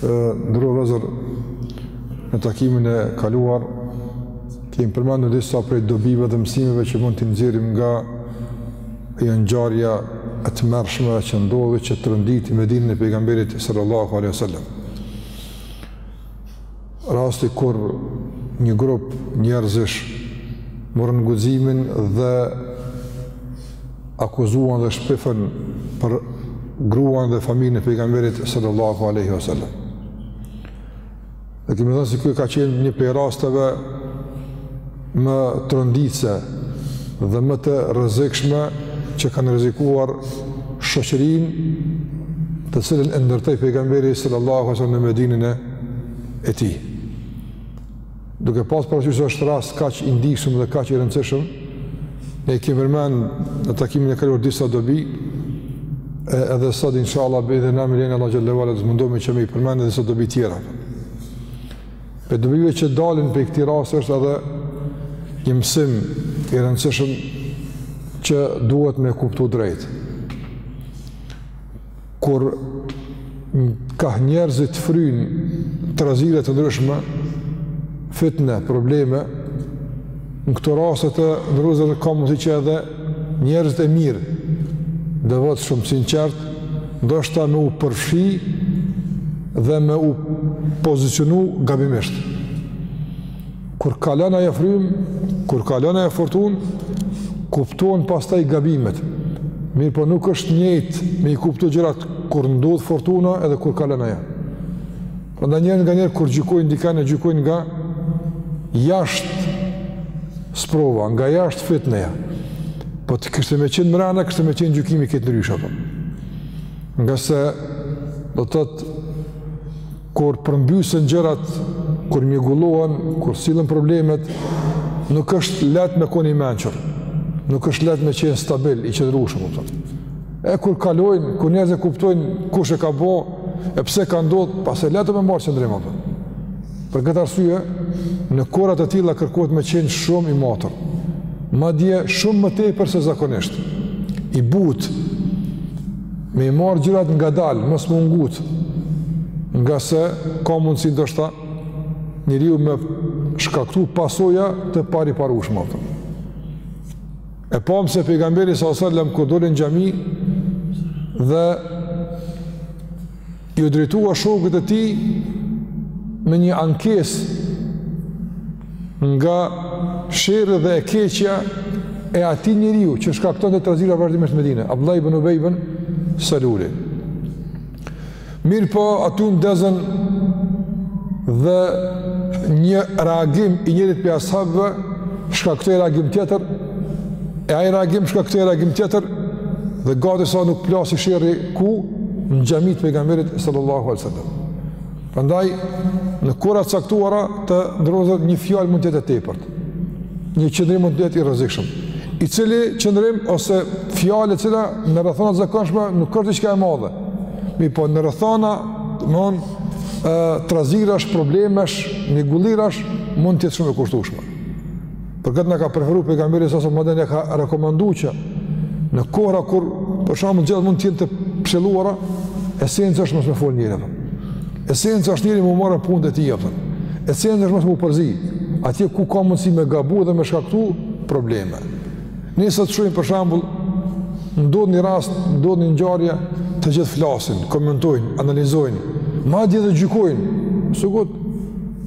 Të nderuar vllezër, në takimin e kaluar, kemi përmendur disa prej dobive dhe mësimeve që mund t'i nxjerrim nga ajo ngjarja e tmerrshme që ndodhi që tronditi Medinën e pejgamberit sallallahu alaihi wasallam. Rasti kur një grup njerëzish morën guximin dhe akuzuan dhe shpifën për gruan dhe familjen e pejgamberit sallallahu alaihi wasallam. Dhe kemi thënë se kjo ka qenë një prej rasteve më tronditëse dhe më të rrezikshme që kanë rrezikuar shoqërinë të cilën e ndërtoi pejgamberi sallallahu alaihi wasallam në Medinën e tij. Duke pas parasysh se është rast kaq i ndjeshëm dhe kaq i rëndësishëm, ne kemi përmend në takimin e kaluar disa dobi, e edhe sot inshallah bidhnilah me lejen e Allahut xheleshanuhu do të mundohemi që me i përmend edhe disa dobi tjera. Prej dobive që dalin prej këtij rasti është edhe një mësim i rëndësishëm që duhet me kuptu drejt. kur kah njerëzit fryjnë trazire të ndryshme, fitne, probleme, në këto raste të nderuar vllezër ka mundësi që edhe njerëzit e mirë, të devotshëm, të sinqertë, ndoshta me u përfshi dhe me u pozicionu gabimisht. Kur kalon ajo frymë, kur kalon ajo furtunë, kupton pastaj gabimet. Mirëpo nuk është njëjtë me i kuptu gjërat kur ndodh furtuna edhe kur kalon ajo. Prandaj njerëzit nganjëherë kur gjykojnë dikan e gjykojnë nga jashtë sprova, nga jashtë fitneja. Po të kishte me qenë mrena, kishte me qenë gjykimi krejt ndryshe, apo. Ngase do të thotë Kur përmbysen gjërat, kur mjegullohen, kur sillen problemet, nuk është lehtë me qenë i mençur. Nuk është lehtë me qenë stabil, i qëndrueshëm apo. E kur kalojnë, kur njerëzit kuptojnë kush e ka bë, e pse ka ndodhur, pastaj lehtë me marr qëndrim apo. Për këtë arsye, në kohëra të tilla kërkohet me qenë shumë i matur. Madje shumë më tepër se zakonisht. I butë. Me i marrë gjërat ngadalë, mos me u ngut, ngase ka mundësi ndoshta njeriu me shkaktu pasoja të pariparushme apo. E pamë se pejgamberi s.a.s. kur doli në xhami dhe iu drejtua shokët e tij me një ankesë nga sherri dhe e keqja e atij njeriu që shkaktonte trazira vazhdimisht në Medine, Abdullah ibn Ubej ibn Seluli. Mirëpo aty u ndezën dhe një reagim i njërit prej ashabëve shkaktoi reagim tjetër e ai reagim shkaktoi reagim tjetër dhe gati sa nuk plasi sherri ku në xhami të pejgamberit sallallahu alaihi wasallam. Prandaj në kohëra të caktuara, të nderuar vëllezër, një fjalë mund të jetë e tepërt. Një qëndrim mund të jetë i rrezikshëm, i cili qëndrim ose fjalë e cila në rrethana të zakonshme nuk është diçka e madhe. Mirëpo në rrethana, domethënë trazirash problemesh, mjegullirash mund të jetë shumë e kushtueshme. Për këtë na ka preferu pejgamberi sallallahu alaihi wasallam, madje na ka rekomandu që në kohëra kur për shembull gjërat mund të jenë të pështjelluara, esenca është mos me fol njeri apo. Esenca është njeri me u marrë punët e tij apo. Esenca është mos me u përzi atje ku ka mundësi me gabu dhe me shkaktu probleme. Ne sot shohim për shembull ndodh një rast, ndodh një ngjarje, të gjithë flasin, komentojnë, analizojnë, madje edhe gjykojnë. Sugut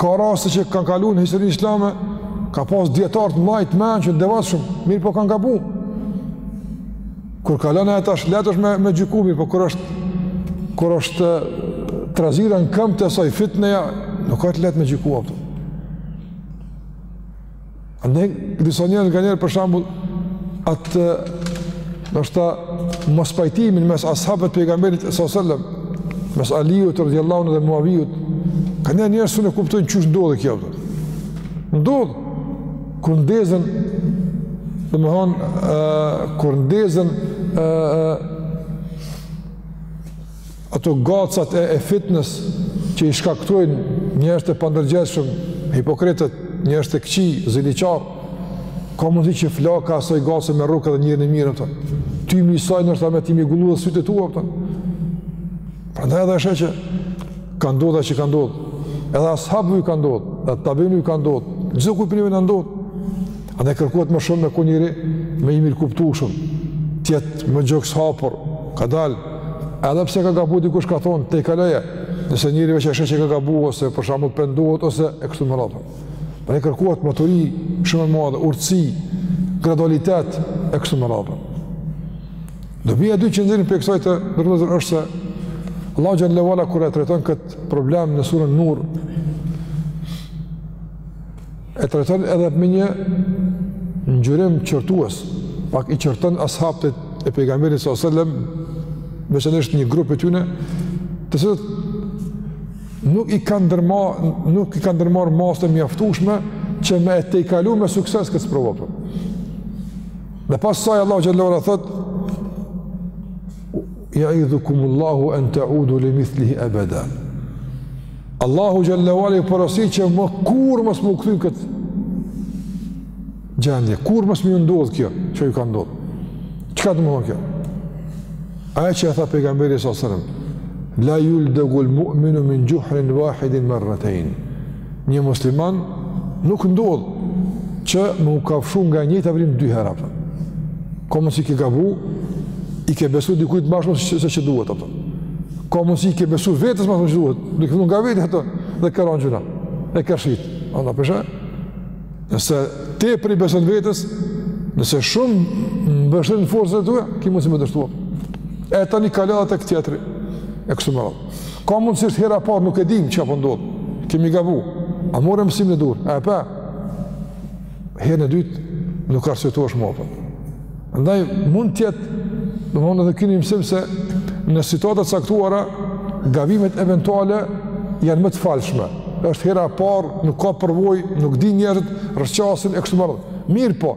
Ka raste që kanë kalu në historinë islame, ka pas dijetarë të mëdhenj, të mençur, të devotshëm, mirëpo kanë gabu. Kur kalon e tash lehtë është me me gjyku, mirëpo kur është kur është trazira në këmbë të saj fitneja, nuk asht lehtë me gjyku. Andaj, disa njerëz nganjëherë, për shembull, atë ndoshta mospajtimin mes ashabëve të pejgamberit sallallahu alaihi wasallam, mes Aliut radijallahu anhu dhe Muavijut, nganjëherë njerëz s'un e kuptojnë qysh ndodhi kjo. Po ndodh, kur ndezen, domethonë, kur ndezen, Ato gacat e e fitnes që i shkaktojnë njerëz të pandërgjegjshëm, hipokritët, njerëz të këqij, ziliqar, ka mundësi që flaka asaj gace me rrokë edhe njerin e mirë ato. Tymi i saj ndoshta me t'i mjegullu sytë e tua ato. Prandaj edhe është që ka ndodh ajo që ka ndodh. Edhe ashabve i ka ndodh, edhe tabiinve i ka ndodh. Çdokujt mun me i ndodh. Andaj kërkohet më shumë me kon njeri më i mirëkuptueshëm, të jetë më gjokshapur, ka dalë edhe pse ka gabu dikush ka thonë, t'ia kalojë, nëse njeri veç e sheh që ka gabu, ose për shembull pendohet, ose e kështu me radhë. Prandaj kërkohet maturi, shumë e madhe, urtësi, gradualitet, e kështu me radhë. Dobia e dytë që nxirret prej kësaj, të nderuar vëllezër, është se, Allah xhel-le ve ala kur e trajton këtë problem në suren Nur, E trajton edhe me një ngjyrim qortues, pak i qorton ashabët e pejgamberit sallallahu alajhi wasallam, veçanërisht një grup prej tyre, të cilët nuk i kanë ndërma, nuk i kanë ndërmarr masat e mjaftueshme që me e tejkalu me sukses këtë sprovë apo. Dhe pas saj Allahu xhelle ve ala thotë Jaidhukumullahu an ta'udu li mithlihi abada. Allahu xhelle ve ala i porosit që më kurrë mos me u kthy në këtë gjendje, kurrë mos me ju ndodh kjo, që ju ka ndodh. Çka domethonë kjo? Ajo që e tha pejgamberi sallallahu sallam, la juldegul mu'minu min xhuhrin vahidin merretejn. Një musliman nuk ndodh që me u kafshu nga e njëjta vrimë dy herë, apo. Ka mundësi ke gabu, i ke besu dikujt ma shumë se që duhet, a kupton. Ka mundësi i ke besu vetes ma shumë se që duhet, duke fillu nga vetja, a kupton, dhe ke ra në gjuna, e ke rrëshqit. Andaj pse, nëse tepër i beson vetes, nëse shumë mbështetesh në forcat e tuja, ki mundësi me dështu. E tani kalon tek tjetri, e kështu me radhë. Ka mundësi është hera e parë, nuk e dimë çka po ndodh, kemi gabu, e morëm mësimin e duhur, apo, herën e dytë nuk arsyetohesh më apo. Ndaj mund të jetë, domthonë edhe ky një mësim se në situata të caktuara gabimet eventuale janë më të falshme. Është hera e parë, nuk ka përvojë, nuk di njerëzit rrëshqasin e kështu me radhë. Mirëpo,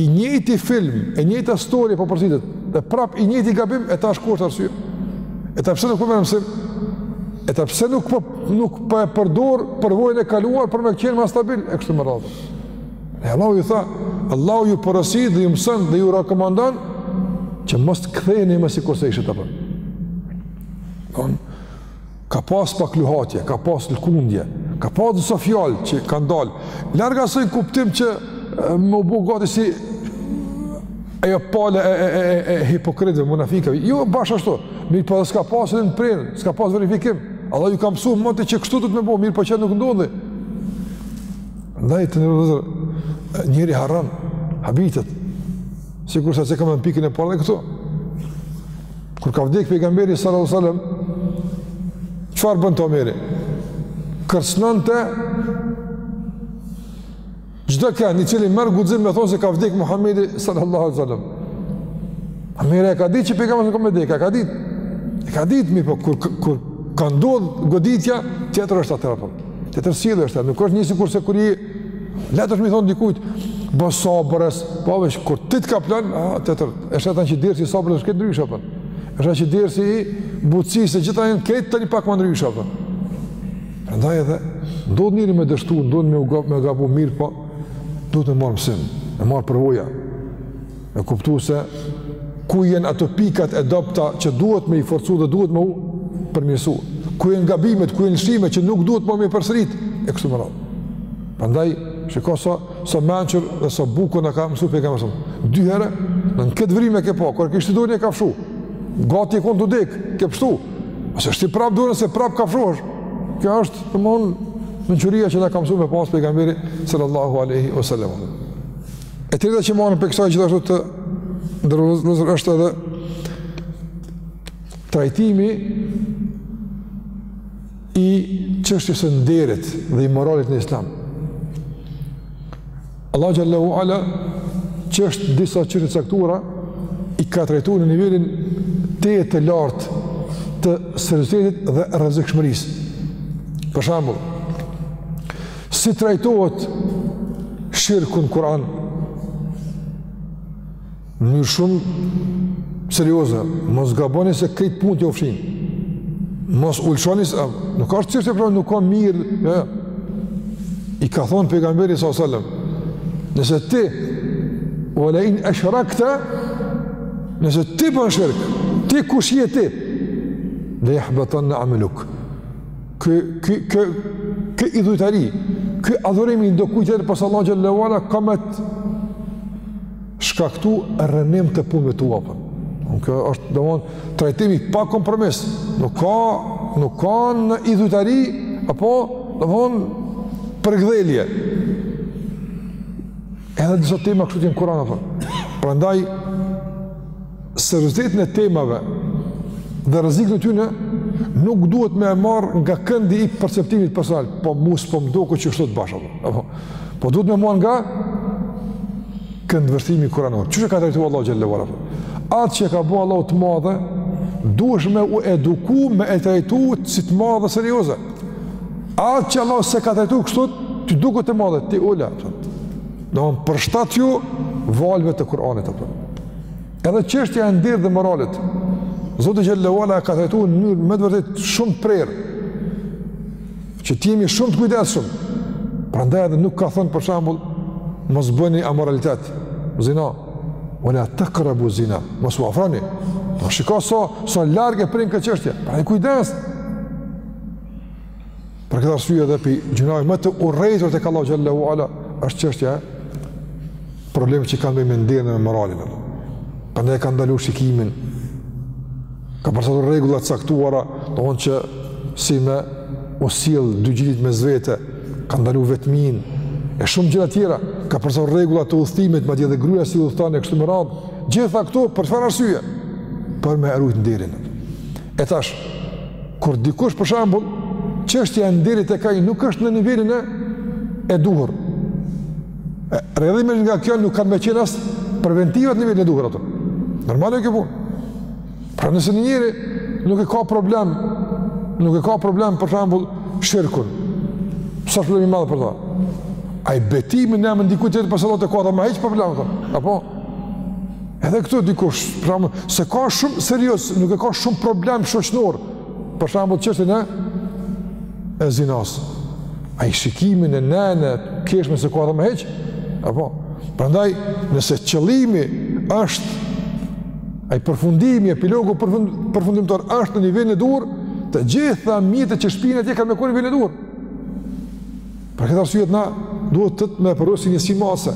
i njëjti film, e njëjta storie po përsëritet, dhe prap i njëjti gabim e tash ku është arsye. E ta pse nuk po merr mësim? E ta pse nuk po nuk po e përdor përvojën e kaluar për me qenë ma stabil e kështu me radhë. E Allahu ju tha, Allahu ju porosit dhe ju mëson dhe ju rekomandon që mos të ktheheni më sikurse ishit apo. Ka, ka pas pak luhatje, ka pas lëkundje, ka pas aso fjalë që kanë dalë. Larg asaj kuptim që me u bo gati si ajo pala e, e, e, e, e hipokritëve, munafikave. Jo, bash ashtu. Mirëpo edhe s'ka pas edhe një fren, s'ka pas verifikim. Allah ju ka mësu, moti që kështu duhet me bo, mirëpo kjo nuk ndodhi. Ndaj të nderuar, njeri harron, habitet, sikurse cekëm në pikën e parë dhe këtu. Kur ka vdek pejgamberi sallallahu sallam, çfarë bënte Omeri? Kërcënonte çdo kënd, i cili merr guxim me thonë se ka vdek Muhammedi sallallahu sallam. Omeri e ka ditë që pejgamberi ka me vdek, e ka ditë. E ka ditë mirëpo kur, kur, kur ka ndodh goditja, tjetër është atëherë apo. Tjetër sjellje është, nuk është një sikurse kur e lehtë është me i thonë dikujt, bo sabër, po vesh, kur ty të kaplon, a, tjetër, është tani që dersi i sabrës është krejt ndryshe, apo. është atë që dersi i butësisë, gjitha jenë krejt tani pak ma ndryshe, apo. Prandaj edhe, duhet njeri me dështu, duhet me, me u gabu mirë, po, duhet me marr mësim, me marr përvoja. Me kuptu se ku jenë ato pikat e dobta që duhet me i forcu dhe duhet me u përmirësu. Ku jenë gabimet, ku jenë lëshimet që nuk duhet me me i përsërit, e kështu me radhë. Prandaj, shiko sa, sa mençur dhe sa bukur na ka mësu pejgamberi. Dy herë, në në këtë vrimë ke pa, kur ke shti dorën të ka kafshu. Gati ke konë të dekë, ke pshtu. Mos e shti prapë dorën se prapë kafshohesh. Kjo është, domethonë, mençuria që na ka mësu me pas pejgamberi, sallallahu aleyhi wa sallam. E treta që marrim prej kësaj gjithashtu të nderuar vëllezër është edhe trajtimi i çështjes së nderit dhe i moralit në Islam. Allahu xhelle ve ala çështë disa çështje të caktuara i ka trajtuar në nivelin tejet të lartë të seriositetit dhe rrezikshmërisë. Për shembull, Si trajtohet shirku në Kur'an? Në mënyrë shumë serioze, mos gaboni se krejt punët ju fshin. Mos u lëshoni se nuk ashtë çështje, pra nuk ka mirë, ja. I ka thon pejgamberit sa selam. Nëse ti wala in ashrakta, nëse ti bën shirk, ti kush je ti? Le jahbatanne ameluk. Ky, ky, ky, ky idhujtari, ky adhurim i ndokujt tjetër pos Allahut xhelle ve ala ka me të shkaktu rrënim të punëve tua. Po. Nuk është domethonë trajtimi pa kompromis. Nuk ka nuk ka në idhujtari apo domethonë përkëdhelje. Edhe disa tema kështu jenë në Kur'an apo. Prandaj Seriozitetin e temave dhe rrezikun e tyre nuk duhet me e marr nga këndi i perceptimit personal, po mua s'po më duket që kështu bash. Apo po duhet me marr nga këndvështrimi kuranor. Qysh e ka trajtu Allahu xhelle ve ala. Atë që e ka bo Allahu të madhe, duhesh me u eduku me e trajtu si të madhe serioze. Atë që Allahu s'e ka trajtu kështu, ty të duket e madhe, ti ule. Domethonë përshtatju valëve të Kuranit apo. Edhe çështja e nderit dhe moralit, Zoti xhelle ve ala e ka trajtu në mënyrë me të vërtetë shumë prerë, që të jemi shumë të kujdesshëm, prandaj edhe nuk ka thënë për shembull, mos bëni amoralitet, zina, ve la takrabu zina, mos u afroni, po shiko so, so largë e pren këtë çështje, prandaj kujdes, Për këtë arsye edhe pi gjynave më të urrejtur tek Allahu xhele ue ala, është çështja problemet që kanë të bëjnë me nderin e me moralin. Prandaj ka ndalu shikimin, ka përshkru rregulla të caktuara, domethënë që si me u sjell dy gjinitë mes vete, ka ndalu vetminë, e shumë gjëra tjera, ka përshkru rregulla të udhëtimit, madje edhe gruja si udhëton e kështu me radhë, gjitha këto për çfarë arsye, për me e rujt nderin. E tash, kur dikush për shembull, çështja e nderit te ai nuk është në nivelin e, e duhur. E, rrjedhimisht nga kjo nuk kanë me qenë as preventivat në nivelin e duhur ato. Normal e kjo punë. Pra nëse një njeri nuk e ka problem, nuk e ka problem për shembull shirkun, sa është problem i madh për ta? Ai betimin në emën dikujt tjetër pos Allahut e ka, dhe ma hiç problem, dhe, apo? Edhe këtu dikush, për shembull, s'e ka shumë serioz, nuk e ka shumë problem shoqënor. Për shembull, çështën e e zinasë. Ai shikimin e nënçmon, s'e ka ma hiç. Apo, prandaj, nëse qëllimi është ai përfundimi, epilogu përfund, përfundimtar është në nivelin e duhur, të gjitha mjetet që shpijnë atje kanë me kon në nivelin e duhur. Për këtë arsye na duhet me e pasë një si masë.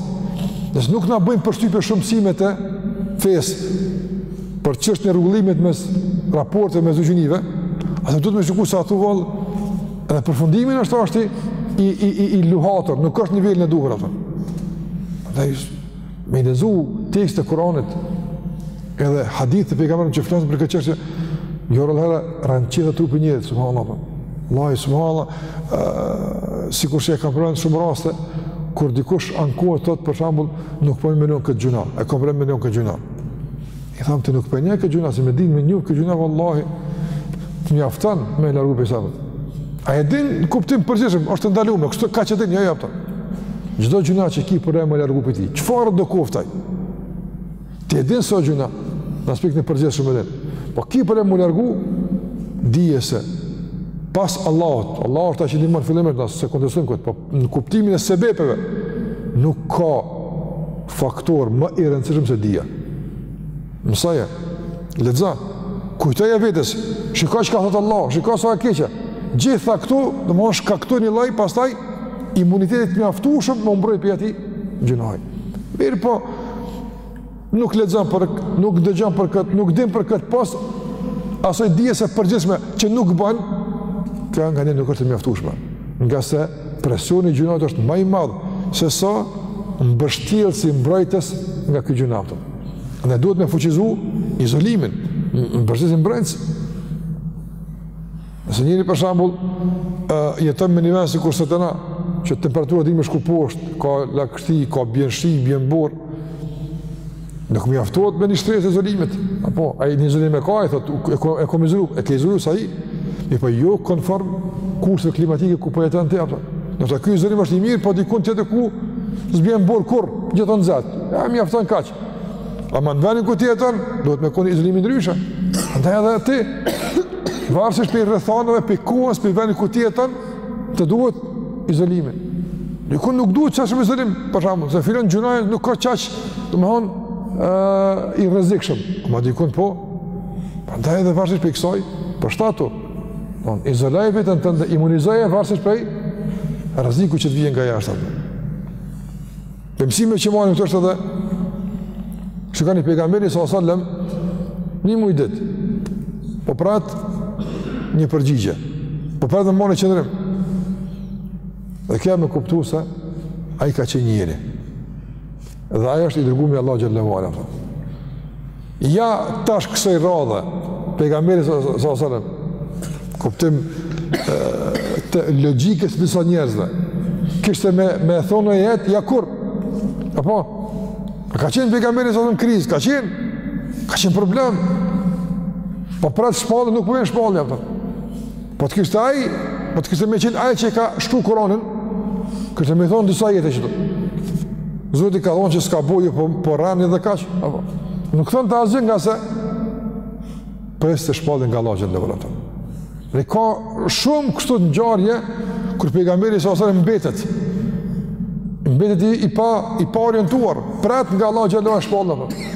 Nëse nuk na bëjnë përshtypje shumë mësime e fesë për çështën e rregullimit mes raporteve mes dy gjinive, atëherë duhet me shiku se a thu vallë edhe përfundimi është ashtu i i i i luhatur, nuk është në nivelin e duhur atë. Dhe Me i lexu tekstet e Kuranit edhe hadithet e Pejgamberit që flasën për këtë çështje, jo rrallëherë rrënqethet trupi i njerit, subhanallah, po. Vallahi, subhanallah, sikurse e kam përmend shumë raste, kur dikush ankohet thotë për shembull, nuk po e lë dot këtë gjynah, e kam problem me lon këtë gjynah. I tham, ti nuk po e njeh këtë gjynah, se me dit me njeh këtë gjynah, vallahi, të mjafton me u largu prej saj vet. A e din në kuptim përgjithshëm, është të ndalume, kështu ka që din, jo, jo, pëtër. Çdo gjynah që ki problem me u largu prej tij, çfarëdo qoftë ai? Ti e din se s' gjynah, në aspektin e përgjithshëm e din. Po ki problem me u largu, dije se, pas Allahut, Allahut është tek Ai çdo gjë merr fillimet, ne s'e kontestojmë këtë, po në kuptimin e sebepeve, nuk ka faktor më i rëndësishëm se dija. Mësoje, lexo, kujtoje vetes, shikoj çka thot Allahu, shikoj sa e keqe. Gjitha këto, do me shkaktu një lloj pastaj imuniteti të mjaftueshëm me u mbroj pi atij gjynahi. Mirëpo, Nuk lexon për nuk dëgjon për kët, nuk din për kët pos asoj dijes së përgjithshme që nuk bën, kjo nganjëherë nuk është e mjaftueshme. Ngase presioni i gjynahit është më i madh sesa mbështjellësi mbrojtës nga ky gjynah. Ne duhet me fuqizu izolimin, mbështjellësi mbrojtës. Nëse njëri për shembull jeton me një ven sikur se te na, që temperatura din me shku poshtë, ka lagështi, ka bjen shi, bjen bor. Nuk mjaftohet me një shtresë e izolimit. Apo ai një izolim e ka, ai thotë e kom izolu, e ke izolu si ai. Mirëpo jo konform kushteve klimatike ku po jeton ti apo. Ndoshta ky izolim është i mirë, po diku tjetër ku s'bjen bor kurr, gjithmonë nxehtë. I mjafton kaq. Ama në venin ku ti jeton, duhet me koni izolimi ndryshe. Dhe edhe ti, varësisht prej rrethanave, prej kohës, prej venit ku ti jeton, të duhet izolimi. Diku nuk duhet aq shumë izolim, për shembull, se filan gjynahi nuk ka qaq, domethënë, i rrezikshëm. Ama dikun po, prandaj edhe varësisht prej kësaj, përshtatu. Domethënë, izoloje veten tënde, imunizoje varësisht prej rrezikut që të vjen nga jashtë. Prej mësimeve që marrim këtu është edhe se kanë pejgamberi s.a.s. një muj ditë po pret një përgjigje po pret me marrë një qëndrim dhe kjo me kuptu se ai ka qenë njeri dhe ai është i dërgumi i Allahut xhele ve ala Ja tash kësaj radhe, pejgamberi s.a.s. Në kuptim të logjikës së disa njerëzve. Kishte me, me thonë ajet, ja kur. Apo? A ka qenë pejgamberi s.a.s. në krizë? Ka qenë? Ka qenë problem? Po pret shpallje, nuk po i vjen shpallja, apo. Po të kishte ai, po të kishte me qenë ai që ka shkruar Kur'anin, kishte me thonë disa ajete këtu. Zoti ka thonë që s'ka bo gjo, po rreni dhe kaq. Apo. Nuk thoshte asgjë ngase priste shpalljen nga Allahu xhele ve ala. Dhe ka shumë kështu ngjarje kur pejgamberi s.a.s. mbetet. Mbetet i, i pa i paorientuar, pret nga Allahu xhele ve ala shpalljen.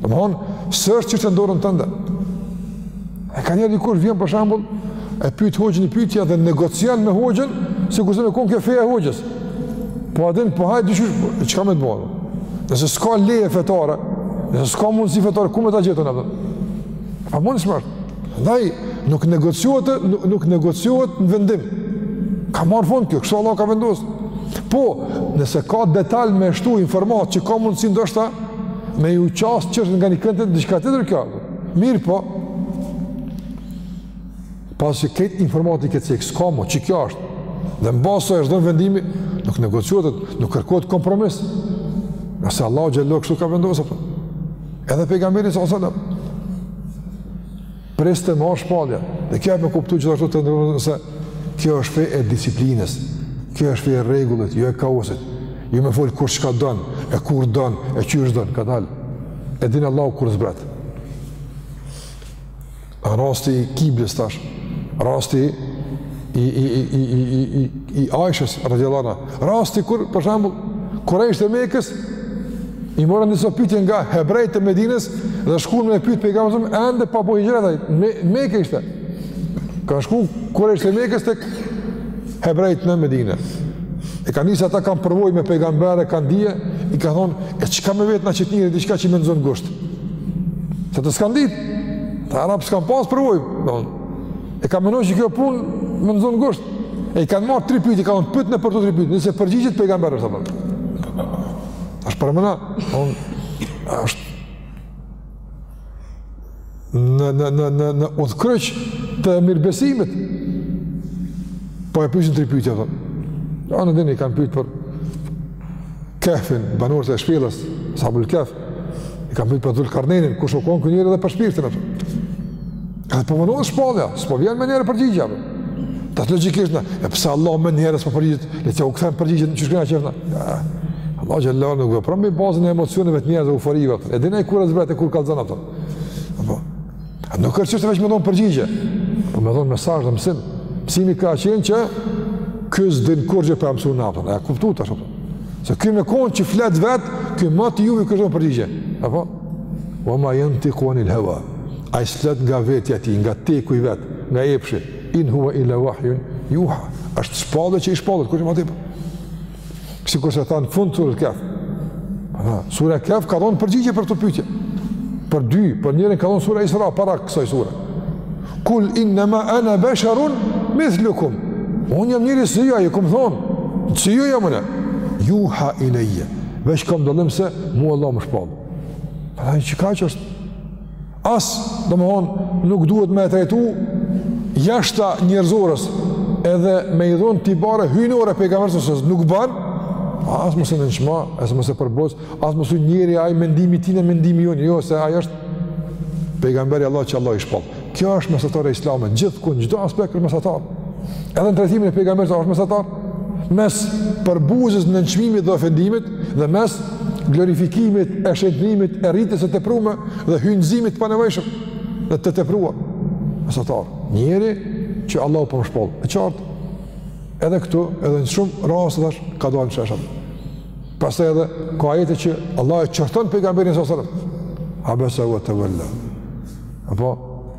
Domethënë, s'është çështje n'dorën tande. E nganjëherë dikush, vjen për shembull, e pyt hoxhën një pytje dhe negocian me hoxhën, sikurse me konë kjo feja e hoxhës. Po a din, po hajt diqysh, po, çka me të bërë? Nëse s'ka leje fetare, nëse s'ka mundësi fetare, ku me ta gjetë unë, apo? E pamundshme. Ndaj, nuk negociohet, nuk, nuk negociohet në vendim. Ka marrë fund kjo, kështu Allah ka vendosë. Po, nëse ka detaj me shtu informatë që ka mundësi ndoshta, me ju qasë çështjes nga një kënd, diçka tjetër kjo. Mirëpo, pas që krejt informatat i ke, s'ka mo, qe kjo është, dhe mbasi është dhënë vendimi, nuk negociohet, nuk kërkohet kompromis. Nëse Allahu xhele ve ala ka vendosë, edhe pejgamberi s.a.s. Priste me ardhë shpallja. Dhe kjo â me kuptu gjithashtu te njerëzit se kjo është fe e disiplinës, kjo është fe e rregullit, jo e kaosit. Jo me folë kur çka don, e kur don, e qysh don, kadal. E din Allahu kur zbret. A rasti i kiblës tash, rasti i, i, i, i, i, i, i Ajshes, radijallahu anha, Rasti kur, për shembull, kurejshët e Mekës i morën diso pytje nga hebrejt e Medinës, dhe shkuan me pyt pejgamberin alejhi selam, ende pa bo hixhret, në Mekë ishte. Kanë shku kurejshët e Mekës tek hebrejt në Medine. E kanë ditë se ata kanë përvojë me pejgamberë, kanë dije, i kanë thonë, e çka me vetë na qët njeri, diçka që i me nxon ngusht. Se këta s'kanë ditë, këta arabë s'kanë pasë përvojë, E kanë mendu që kjo punë me nxon ngusht. E i kanë marrë tri pytje, kanë pyt nëpër to tri pytje, nëse përgjigjet pejgamberi, është për mëna, është në, në, në, në, në udhëkryq të mirëbesimit, po e pysin tri pytje, ato. Ja, e dini, i kanë pytë për Kehfin, banorët e shpellës, Ashabul Kehf, i kanë pyt për Dhulkarnejnin, kush u konë ky njeri dhe për shpirtin, apo. Edhe po vonohet shpallja, s'po vjen menjëherë përgjigja, apo. Tash logjikisht, në, e pse Allahu menjëherë s'po përgjigjet, le t'jau kthen përgjigjen që t'kënaqena. Allahu xhele shanuhu nuk vepron me bazën e emocioneve të njerëzve, euforive, apo. E din ai kur e zbret e kur kallzon, apo. A nuk është çështja veç me dhon përgjigje, po me dhon mesazh dhe mësim. Mësimi ka qenë që ky s'din kurgjë pa e mësuar atë. A kuptuat tash apo? Se ky me kon që flet vet, ky moti ju u kon përgjigjë. Apo? Wa ma yantiqu anil hawa. Ai s'flet nga vetja e tij, nga teku i vet, nga epshi. In huwa illa wahyun yuha. Është shpallje që i shpallet, kurgjë më tepër. Sikurse tha në fund sures Kehf. Surja Kehf ka dhonë përgjigje për to pytje. Për dy, për njërën ka dhonë surja Isra, para kësaj sure. Kul innama ana besharun, mithlukum. Unë jam njeri si ju, ju kom thonë. Si ju jam unë. Juha ilejje. Veç kom dallim se mu Allahu më shpall. Prandaj çka që është As, domethonë, nuk duhet me e trajtu jashtë njerëzores edhe me i dhonë tipare hyjnore pejgamberit alejhi selam, se nuk ban, as mos e nënçmo, as mos e përbuz, as mos u njeri ai mendimi i tina, mendimi jonë, jo se ai është pejgamberi i Allahut që Allahu i shpall. Kjo është mesatare islame, gjithkund në çdo aspekt është mesatar. Edhe në trajtimin e pejgamberit është mesatar. mes përbuzjes, nënçmimit dhe ofendimit dhe mes glorifikimit, e shenjtërimit, e rritjes së teprume dhe hyjnizimit të panevojshëm dhe të tepruar. Mesatar, njeri që Allahu po më shpall, e qartë, edhe këtu, edhe në shumë raste tash ka dalë në shesh, apo. Pastaj edhe, ka ajete që Allahu e qorton pejgamberin s.a.s. Abese ue tevel-la. Apo,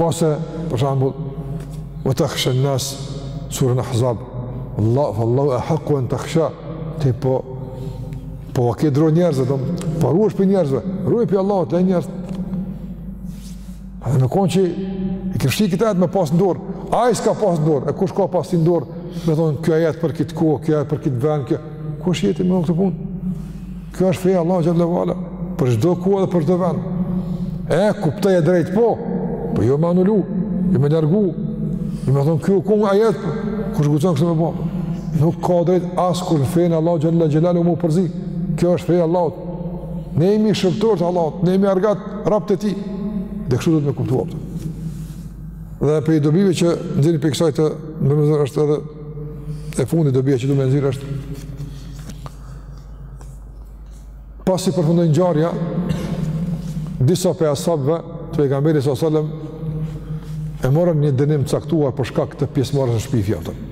Ose, për shembull, ue tahshen-nase, suren Ahzab, Allahu, Allahu ehakku en tahshah, ti po, po ja ke dro njerëzve, do, po ruhesh prej njerëzve, ruaju prej Allahut, le njerëzit. Dhe me konë që e kish fshi këtë ajet me pas në dorë, ai s'ka pas në dorë, e kush ka pas në dorë, me thonë, ky ajet për këtë kohë, ky ajet për këtë vend, kjo, kush je ti me bo këtë punë? Kjo është feja e Allahut xhel-le ue ala, për çdo kohë dhe për çdo vend. E, kuptoje drejt, po, po jo me anullu, jo me largu, jo me thonë, kjo kongë ajet, po, kush guxon kështu me bo, nuk ka drejt askush në fenë e Allahut xhel-le xhelaluhu m'u përzi, kjo është feja e Allahut, ne jemi shërbëtorë të Allahut, ne jemi argatë, robë të tij, dhe kështu duhet me kuptu, a kupton. Dhe prej dobive që nxirren prej kësaj teme është edhe e fundit dobia që du me nxjerrë është Pasi përfundoi ngjarja, disa prej ashabëve të pejgamberit s.a.s. e morën një dënim të caktuar për shkak të pjesëmarrjes në shpifje, a kupton.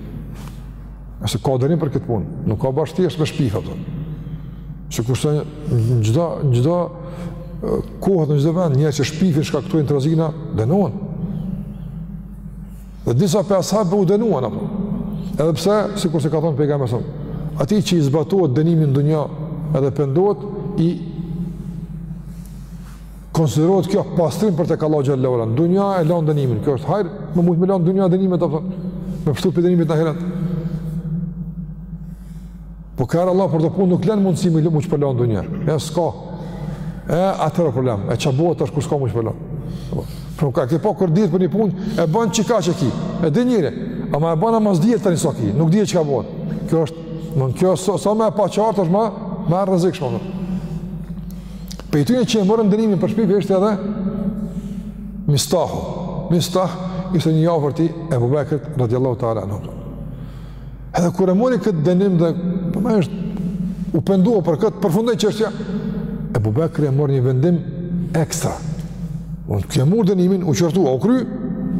Se ka dënim për këtë punë, nuk ka bash thjesht me shpif, a kupton. Sikurse në çdo, në çdo kohë, në çdo vend, njerëz që shpifin, shkaktojnë trazina, dënohen. Dhe disa prej ashabëve u dënuan apo. Edhe pse, sikurse ka thënë pejgamberi s.a.s., atij që i zbatohet dënimi në dunja, edhe pendohet i konsiderohet kjo pastrim për të tek Allahu xhel-le ue ala, në dunja e lan dënimin. Kjo është hajr, me mujt me la në dunja dënimet, a kupton. Me pshtu prej dënimit në ahiret. Po kur Allahu për atë punë nuk len mundësi me u shpërla në dunja. E s'ka. E atëherë problem. E që bëhet është kur s'ka me u shpërla. Për ka ke po kur dihet për një punë, e banë që ka që ki. E dhe njëre. A ma e banë a ma s'dihet të një sa ki. Nuk dihet çka bëhet. Kjo është, më në kjo sa, sa ma e paqartë është ma, ma e rrezikshme. Prej tyne që e morën dënimin për shpifje është edhe Mistahu. Mistahu ishte një i afërt i Ebu Bekrit radiallahu ta'ala anhu Edhe kur e mori këtë dënim dhe përmesht u pendua për këtë, përfundoi çështja. Ebu Bekri e mori një vendim ekstra. Ky e mori dënimin, u qortu, u kry,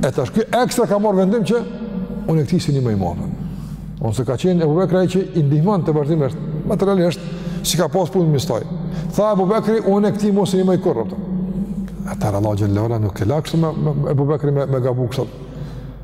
e tash ky ekstra ka marrë vendim që unë këtij s'i ndihmoj ma kurrë. Se ka qenë Ebu Bekri ai që i ndihmonte vazhdimisht, materialisht, s'ka pas punë Mistahu. Tha Ebu Bekri, unë këtij mo s'i ndihmoj kurrë. Atëherë Allahu xhel-le ue ala nuk e la kështu, me, Ebu Bekrin me, me gabu kështu.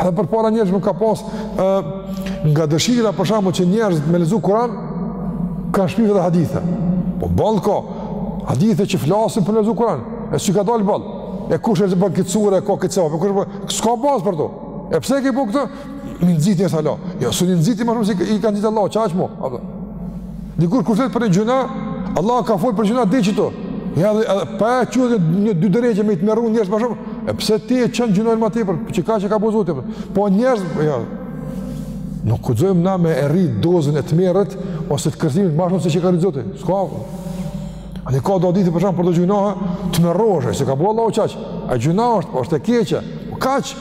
Edhe përpara njerëz më ka pas ë nga dëshira për shembull që njerëzit me lexu Kur'an kanë shpifë edhe hadithe. Po boll ka hadithe që flasin për lexu Kur'an. E s'u ka dal boll? E kush është bën këtë sure, ka këtë çfarë? Kush po s'ka bazë për to. E pse ke bo këtë? Mi nxit e sala. Jo, s'un i nxit më shumë se i ka nxit Allahu, qaq më. Apo. Dikur kur flet për një gjynah, Allahu ka fol për gjynah edhe qeto. Ja dhe edhe pa e qëtë një dy dërejqe me i tmerru njerëzit ma shumë, e pse ti e çon gjynahin ma tepër, prej çka e ka bo Zoti, po njerëzit, po ja, nuk guxojmë na me e rritë dozën e tmerrit, ose të kërcënimit ma shumë se çka rritë Zoti, s'ka, andaj ka do hadithe për shembull për te gjynahet, tmerrohesh, se s'ka bo Allahu qaq, a gjynah është, po është e keqe, po kaq,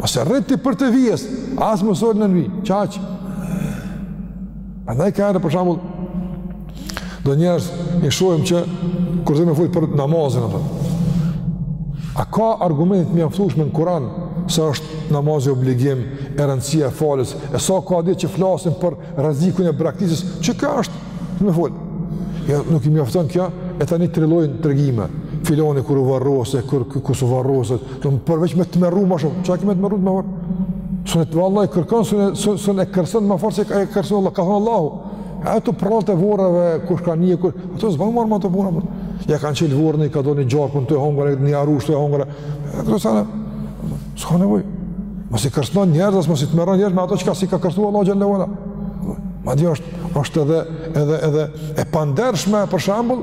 mos e rrit përtej vijës, as mos e çon nën vi, qaq, Andaj ka edhe për shembull do njerëz i shohim që kur don me fol për namazin apo. A ka argumente mjaftushëm në Kur'an se është namazi obligim e rëndësia e faljes e sa ka hadithe që flasin për rrezikun e braktisjes çka është me fol. Jo nuk i mjafton kjo e tani trillojnë tregime filoni kur u varros e kur s'u varros e Të më përveç me tmerru ma shumë, çka ki me tmerru ti ma fort? S'un e tut vallahi kërkan, s'un e kërcënon ma fort se e kërcënon Allahu, ka thënë Allahu. Ato prrallat e vorreve, kush ka një, kush... Ato së banë marë ma të puna, për. Ja kanë çelë vorrin i ka dal një gjarpën, të hongër, një arushë të hongër. E këto sene, s'ka nevojë. Mos i kërcëno njerëz, mos i tmerro njerëz, me ato çka s'i ka kërcënu Allah xhelle ve ala. Madje është, është edhe, edhe, edhe e pandershme, për shembull,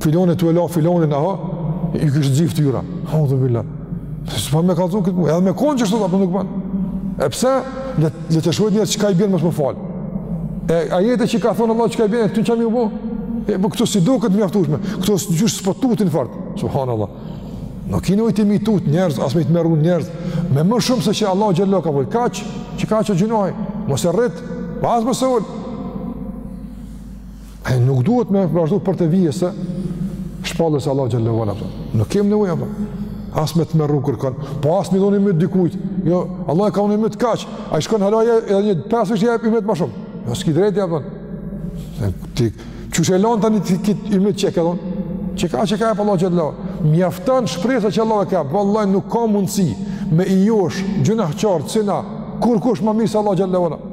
filoni tu e la filonin aho iu kish nxi ftyra eudhu billah se s'bon me kallzu kët edhe me kon qashtu apo nuk bën e pse le le të shohin njerëz çka i gjen mos me u fal e ajetet çka thon Allah çka i gjen këto çka me ju bë e po këto s'i duken mjaftueshme këto qysh s'po tutin fort subhanallah nuk ki nevojë mi tut njerëz as me i tmerru njerëz me më shumë se që Allah xhallahu ka vu kaq çka që gjynahi mos e rrit po as mos e ul E nuk duhet me vazhdu përtej vijës e shpalljes e Allah xhelle ve ala. Nuk kemë nevojë, as me tmerru kërkon, po as me dhon ymyt dikujt. Jo, Allah e ka dhon ymyt kaq, ai shkon halaja edhe një pesë është ymyt ma shumë. Jo, s'ki drejtë, ja, përën. Ti, qysh e lanë tani ti kit ymyt qekë, edhe? Çka, çka jep Allah xhelle ve ala. Mjafton shpresa që Allah e ka, vallahi nuk ka mundësi me i josh, gjynahqartë, si na, kurkush më mirë se Allah xhelle ve ala.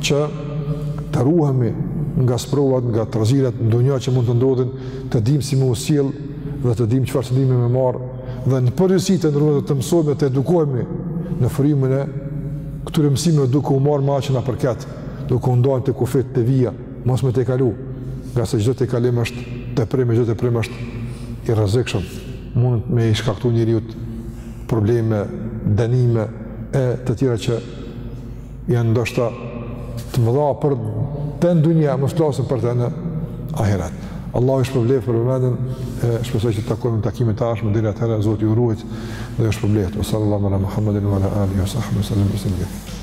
që të ruhemi nga sprovat, nga trazirat në dunja që mund të ndodhin, të dim si me u sjell dhe të dim çfarë qëndrimi me marrë, dhe në përgjithësi të njerëzit dhe të mësohemi dhe të edukohemi në frymën e këtyre mësimeve duke u marrë me atë që na përket, duke u ndalë te kufiri, te vija, mos me tejkalu, ngase çdo tejkalim është teprim e çdo teprim është i rrezikshëm, mund me i shkaktu njeriut probleme, dënime e të tjera që janë ndoshta të mëdha për të në dunja, mos flasim për të në ahiret. Allahu ju shpërbleftë për vëmendjen e shpresoj që të takohemi në takimin e ardhshëm deri atëherë Zoti ju ruajtë dhe ju shpërbleftë. Sallallahu ala Muhammadin wa ala alihi wa sahbihi wa sallam bismillah.